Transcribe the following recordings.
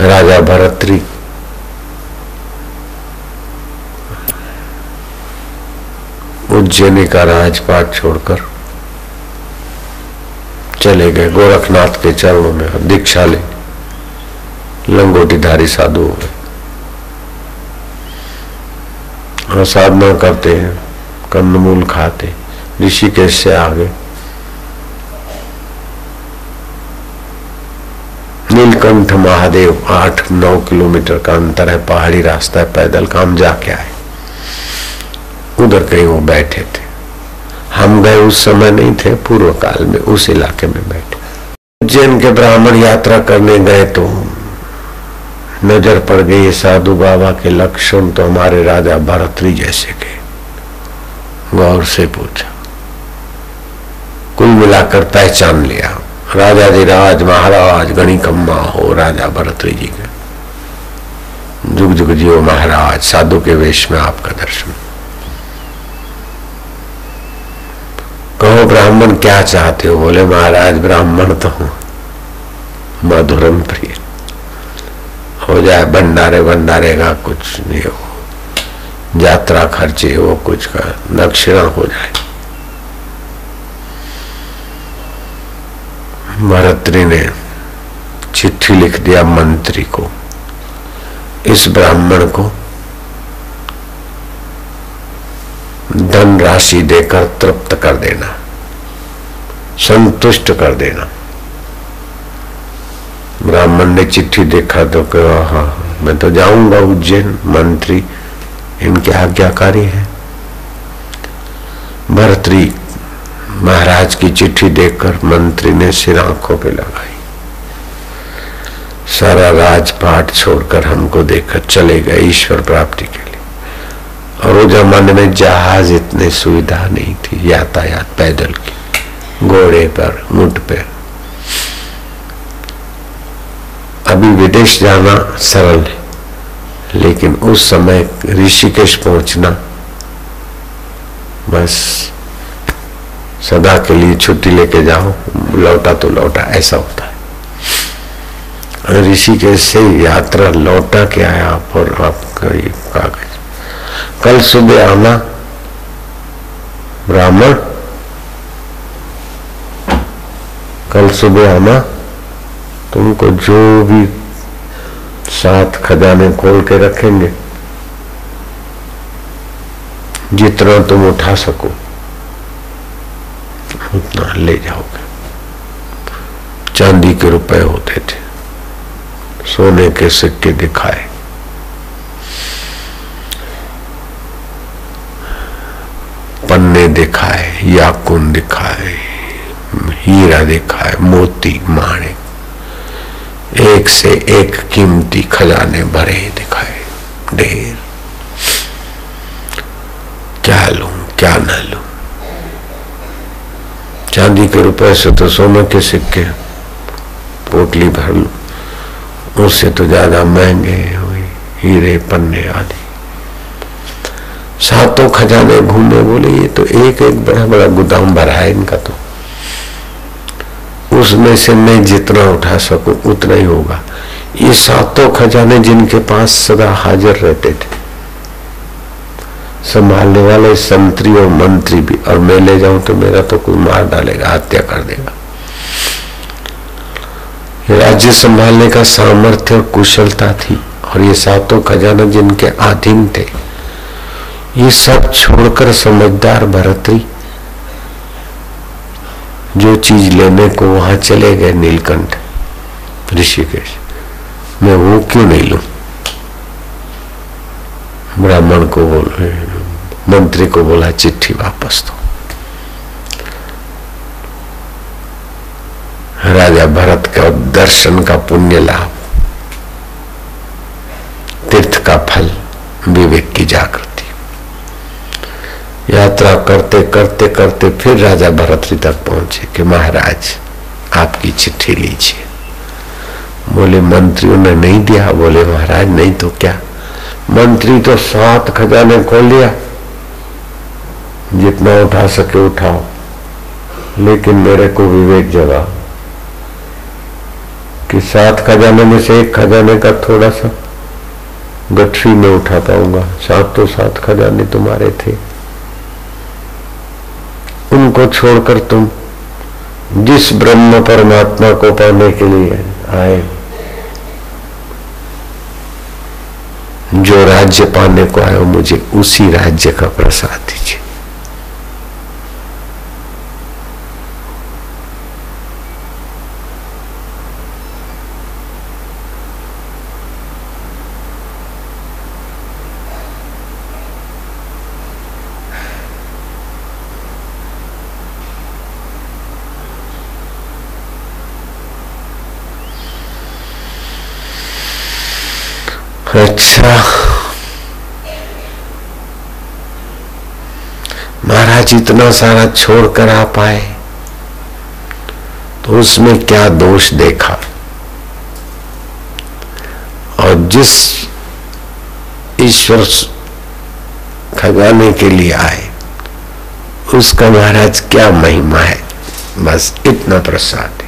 राजा भरतरी। उज्जैनी का राजपाट छोड़कर चले गए। गोरखनाथ के चरणों में दीक्षा ले। लंगोटीधारी साधु हो गए। साधना करते हैं, कंदमूल खाते। ऋषिकेश से आगे नीलकंठ महादेव, आठ नौ किलोमीटर का अंतर है, पहाड़ी रास्ता है, पैदल काम जाके आए। उधर कहीं वो बैठे थे। हम गए उस समय नहीं थे, पूर्व काल में, उस इलाके में बैठे। उज्जैन के ब्राह्मण यात्रा करने गए तो नज़र पड़ गई साधु बाबा के लक्षण तो हमारे राजा भरतरी जैसे के गौर से पूछा। कुल मिलाकर पहचान लिया। राजा जी राज महाराज गणी कम्मा हो, राजा भरतरी जी के। जुग जुग जियो महाराज, साधु के वेश में आपका दर्शन। कहो, ब्राह्मण क्या चाहते हो? बोले, महाराज, ब्राह्मण तो हूँ। मधुरम प्रिय। हो जाए, भंडारे भंडारे का कुछ नहीं हो। यात्रा खर्चे वो कुछ का दक्षिणा हो जाए। भरतरी ने चिट्ठी लिख दिया मंत्री को, इस ब्राह्मण को धन राशि देकर तृप्त कर देना, संतुष्ट कर देना। ब्राह्मण ने चिट्ठी देखा तो कहा हाँ मैं तो जाऊँगा उज्जैन, मंत्री, इनके आज्ञाकारी है? भरतरी महाराज की चिट्ठी देखकर मंत्री ने सिर आँखों पे लगाई। सारा राजपाट छोड़कर हमको देखकर चले गए ईश्वर प्राप्ति के लिए। और वो जमाने में जहाज़ इतने सुविधा नहीं थी, यातायात पैदल की, घोड़े पर, मुठ पे अभी विदेश जाना सरल है, लेकिन उस समय ऋषिकेश पहुँचना बस सदा के लिए छुट्टी लेके जाओ, लौटा तो लौटा, ऐसा होता है। ऋषिकेश से यात्रा लौटा के आया और आपका ये कागज़। कल सुबह आना, ब्राह्मण। कल सुबह आना, तुमको जो भी सात खजाने खोल के रखेंगे, जितना तुम उठा सको। उतना ले जाओगे। चांदी के रुपए होते थे, सोने के सिक्के दिखाए। पन्ने दिखाए, याकुन दिखाए, हीरा दिखाए, मोती, माणे, एक से एक कीमती खजाने भरे दिखाए, ढेर। क्या लू, क्या न लू? चांदी के रुपए से तो सोने के सिक्के, पोटली भर लो। उससे तो ज़्यादा महँगे हुए हीरे, पन्ने आदि। सातों खजाने घूमे, बोले, ये तो एक एक बड़ा बड़ा गोदाम भरा है इनका तो। उसमें से मैं जितना उठा सकूँ, उतना ही होगा। ये सातों खजाने जिनके पास सदा हाजिर रहते थे। संभालने वाले संतरी और मंत्री भी। और मैं ले जाऊँ तो मेरा तो कोई मार डालेगा, हत्या कर देगा। राज्य संभालने का सामर्थ्य और कुशलता थी, और ये सातों खजाना जिनके अधीन थे, ये सब छोड़कर समझदार भरतरी जो चीज़ लेने को वहाँ चले गए नीलकंठ, ऋषिकेश। मैं वो क्यों नहीं लू? ब्राह्मण को बोल मंत्री को बोला, चिट्ठी वापस दो। राजा भरत का दर्शन का पुण्य लाभ, तीर्थ का फल, विवेक की जागृति। यात्रा करते करते करते फिर राजा भरतरी तक पहुँचे कि महाराज, आपकी चिट्ठी लीजिए। बोले, मंत्रियों ने नहीं दिया, बोले, महाराज, नहीं तो क्या? मंत्री तो सात खजाने खोल लिया। जितना उठा सके उठाओ, लेकिन मेरे को विवेक जगा कि सात खजाने में से एक खजाने का थोड़ा सा गठरी में उठा पाऊँगा। सात तो सात खजाने तुम्हारे थे। उनको छोड़कर तुम जिस ब्रह्म परमात्मा को पाने के लिए आए जो राज्य पाने को आयो मुझे उसी राज्य का प्रसाद दीजिए। अच्छा। महाराज, इतना सारा छोड़कर आ पाए तो उसमें क्या दोष देखा? और जिस ईश्वर खजाने के लिए आए, उसका महाराज क्या महिमा है? बस इतना प्रसाद है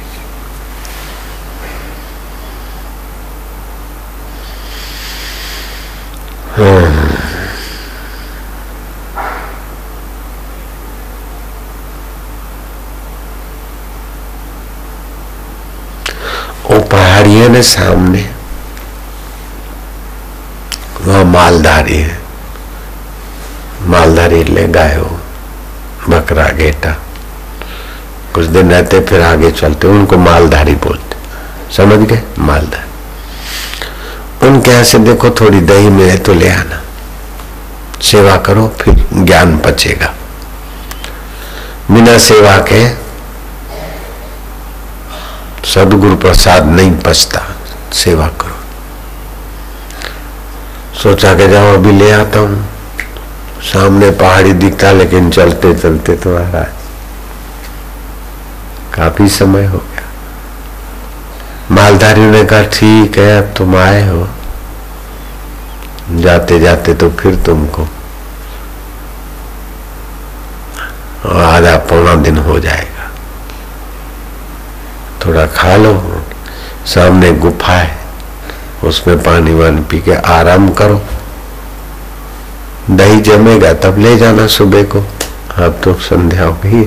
वो ने सामने, वह मालधारी है। मालधारी ले गाय हो, बकरा, गेटा। कुछ दिन रहते फिर आगे चलते, उनको मालधारी बोलते। समझ गए? मालधारी। उनके यहाँ से, देखो, थोड़ी दही मिले तो ले आना। सेवा करो, फिर ज्ञान पचेगा। बिना सेवा के सदगुरु प्रसाद नहीं पचता। सेवा करो। सोचा के जाओ, अभी ले आता हूँ। सामने पहाड़ी दिखता, लेकिन चलते चलते तो काफ़ी समय हो गया। मालधारी ने कहा, ठीक है, अब तुम आए हो। जाते जाते तो फिर तुमको आधा पौना दिन हो जाएगा। थोड़ा खा लो, सामने गुफा है, उसमें पानी वानी पी के आराम करो। दही जमेगा तब ले जाना सुबह को। अब तो संध्या हो गई।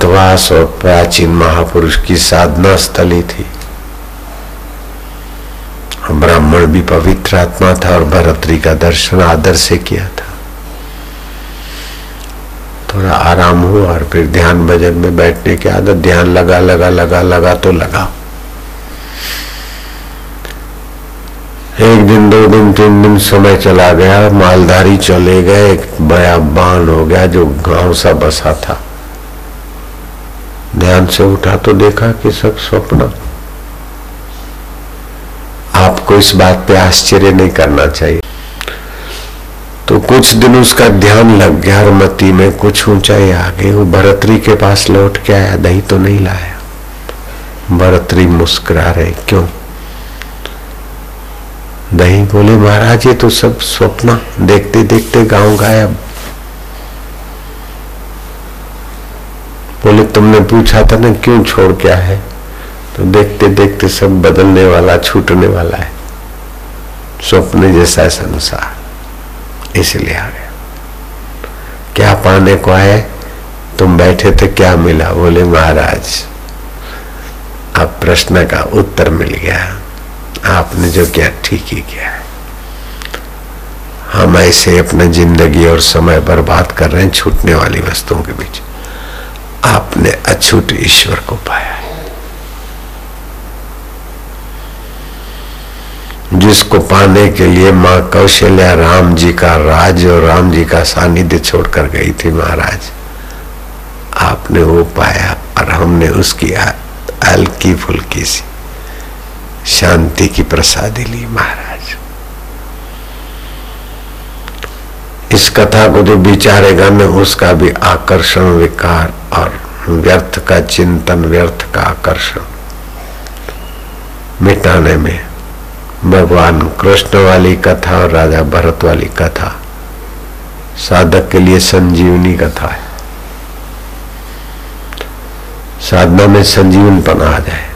एकांतवास और प्राचीन महापुरुष की साधना स्थली थी। ब्राह्मण भी पवित्र आत्मा था और भरतरी का दर्शन आदर से किया था। थोड़ा आराम हुआ और फिर ध्यान भजन में बैठने की आदत, ध्यान लगा लगा लगा लगा तो लगा। एक दिन, दो दिन, तीन दिन समय चला गया, मालधारी चले गए, एक बया बान हो गया जो गाँव सा बसा था। ध्यान से उठा तो देखा कि सब स्वप्न। आपको इस बात पे आश्चर्य नहीं करना चाहिए। तो कुछ दिन उसका ध्यान लग गया मती में कुछ ऊंचाई आ गई वो भरतरी के पास लौट के आया, दही तो नहीं लाया। भरतरी मुस्कुरा रहे, क्यों? दही बोले, महाराज, ये तो सब स्वप्न। देखते देखते गाँव गायब। बोले, तुमने पूछा था ना, क्यों छोड़ क्या है तो देखते देखते सब बदलने वाला, छूटने वाला है। स्वप्न जैसा है संसार। इसलिए आ गया। क्या पाने को आए? तुम बैठे थे, क्या मिला? बोले, महाराज, अब प्रश्न का उत्तर मिल गया। आपने जो किया, ठीक ही किया है। हम ऐसे अपने ज़िंदगी और समय बर्बाद कर रहे हैं, छूटने वाली वस्तुओं के बीच। आपने अछूट ईश्वर को पाया है। जिसको पाने के लिए माँ कौशल्या राम जी का राज और राम जी का सानिध्य छोड़कर गई थी महाराज, आपने वो पाया और हमने उसकी हल्की फुल्की सी शांति की प्रसादी ली महाराज। इस कथा को जो विचारेगा न उसका भी आकर्षण, विकार और व्यर्थ का चिंतन, व्यर्थ का आकर्षण मिटाने में। भगवान कृष्ण वाली कथा और राजा भरत वाली कथा साधक के लिए संजीवनी कथा है। साधना में संजीवन पना आ जाए।